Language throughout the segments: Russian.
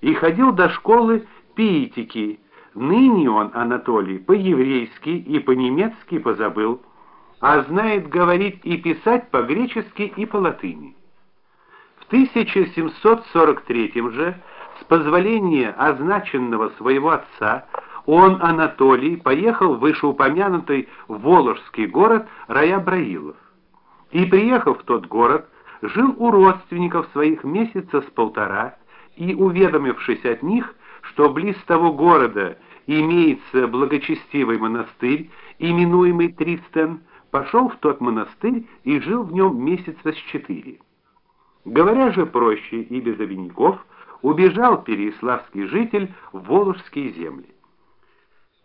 и ходил до школы Пиетики. Ныне он Анатолий по-еврейски и по-немецки позабыл, а знает говорить и писать по-гречески и по-латыни. В 1743 же, с позволения означенного своего отца, он, Анатолий, поехал в вышеупомянутый Воложский город Раябраилов. И приехав в тот город, жил у родственников своих месяца с полтора, и уведомившись от них, что близ того города имеется благочестивый монастырь, именуемый Тристен, пошел в тот монастырь и жил в нем месяца с четыре. Говоря же проще и без обиняков, убежал переяславский житель в Воложские земли.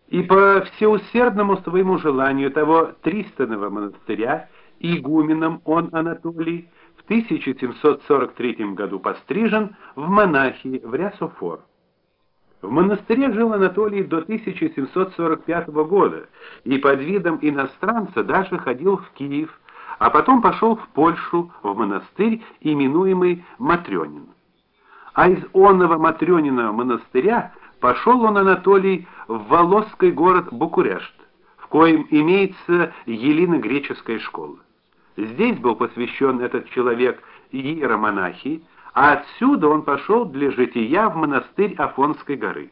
И по всеусердному своему желанию того Тристанова монастыря игуменом он Анатолий в 1743 году пострижен в монахи в Рясофор. В монастыре жил Анатолий до 1745 года и под видом иностранца даже ходил в Киев, а потом пошел в Польшу в монастырь, именуемый Матрёнин. А из онного Матрёнина монастыря пошел он Анатолий в Волосский город Букурешт, в коем имеется елино-греческая школа. Здесь был посвящен этот человек иеромонахи, а отсюда он пошел для жития в монастырь Афонской горы.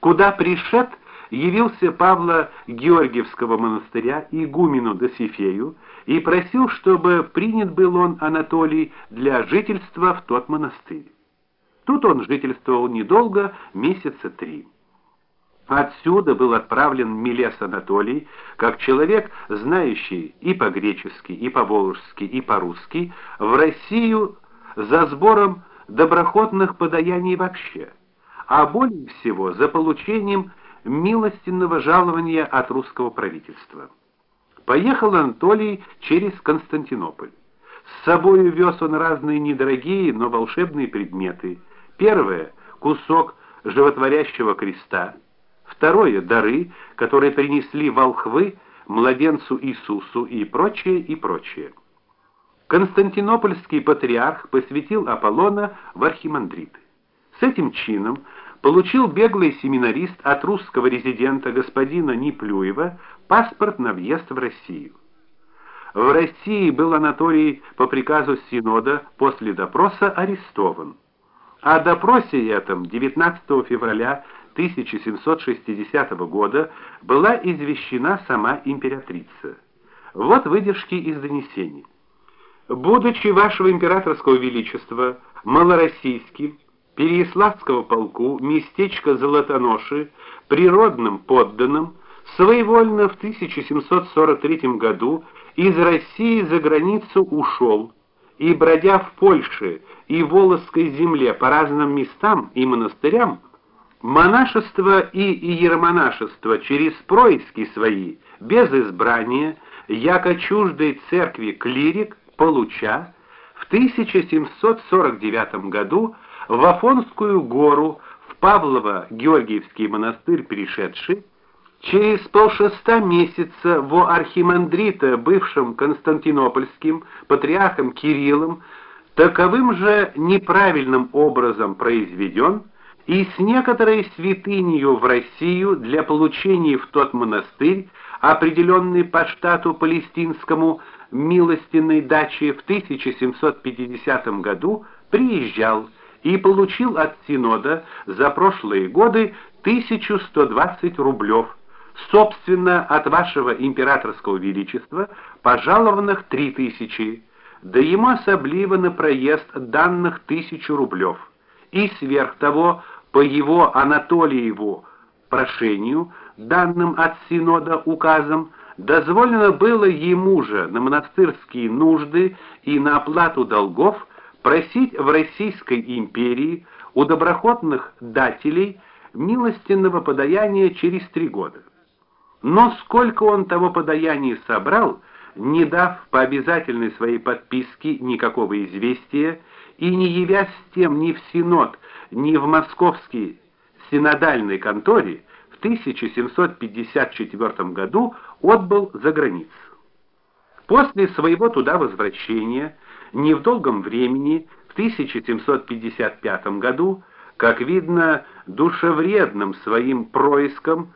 Куда пришед, явился Павла Георгиевского монастыря игумену Досифею и просил, чтобы принят был он Анатолий для жительства в тот монастырь. Тут он жительствовал недолго, месяца три. Отсюда был отправлен Милес Анатолий, как человек, знающий и по-гречески, и по-волжски, и по-русски, в Россию за сбором доброходных подаяний вообще, а более всего за получением милостинного жалования от русского правительства. Поехал Анатолий через Константинополь. С собой вез он разные недорогие, но волшебные предметы. Первое кусок животворящего креста, второе дары, которые принесли волхвы младенцу Иисусу и прочее, и прочее. Константинопольский патриарх посвятил Аполлона в архимандриты. С этим чином получил беглый семинарист от русского резидента господина Неплюева паспорт на въезд в Россию. В России был Анатолий по приказу синода после допроса арестован. О допросе этом 19 февраля 1760 года была извещена сама императрица. Вот выдержки из донесений будучи вашего императорского величества малороссийским Переяславского полку местечко Золотоноши природным подданным своевольно в 1743 году из России за границу ушел и бродя в Польше и Волжской земле по разным местам и монастырям монашество и иеромонашество через происки свои без избрания яко чуждой церкви клирик получа в 1749 году в Афонскую гору в Павлово-Георгиевский монастырь перешедший, через полшеста месяца во архимандрита бывшим Константинопольским патриархом Кириллом таковым же неправильным образом произведен и с некоторой святынью в Россию для получения в тот монастырь, определенный по штату палестинскому, милостиной дачи в 1750 году приезжал и получил от синода за прошлые годы 1120 рублев, собственно, от вашего императорского величества пожалованных 3000, да ему особливо на проезд данных 1000 рублев. И сверх того, по его Анатолиеву прошению, данным от синода указом, дозволено было ему же на монастырские нужды и на оплату долгов просить в Российской империи у доброхотных дателей милостинного подаяния через три года. Но сколько он того подаяния собрал, не дав по обязательной своей подписке никакого известия и не явясь тем ни в синод, ни в московский синодальной конторе, 1754 году отбыл за границу. После своего туда возвращения, не в долгом времени, в 1755 году, как видно, душевредным своим происком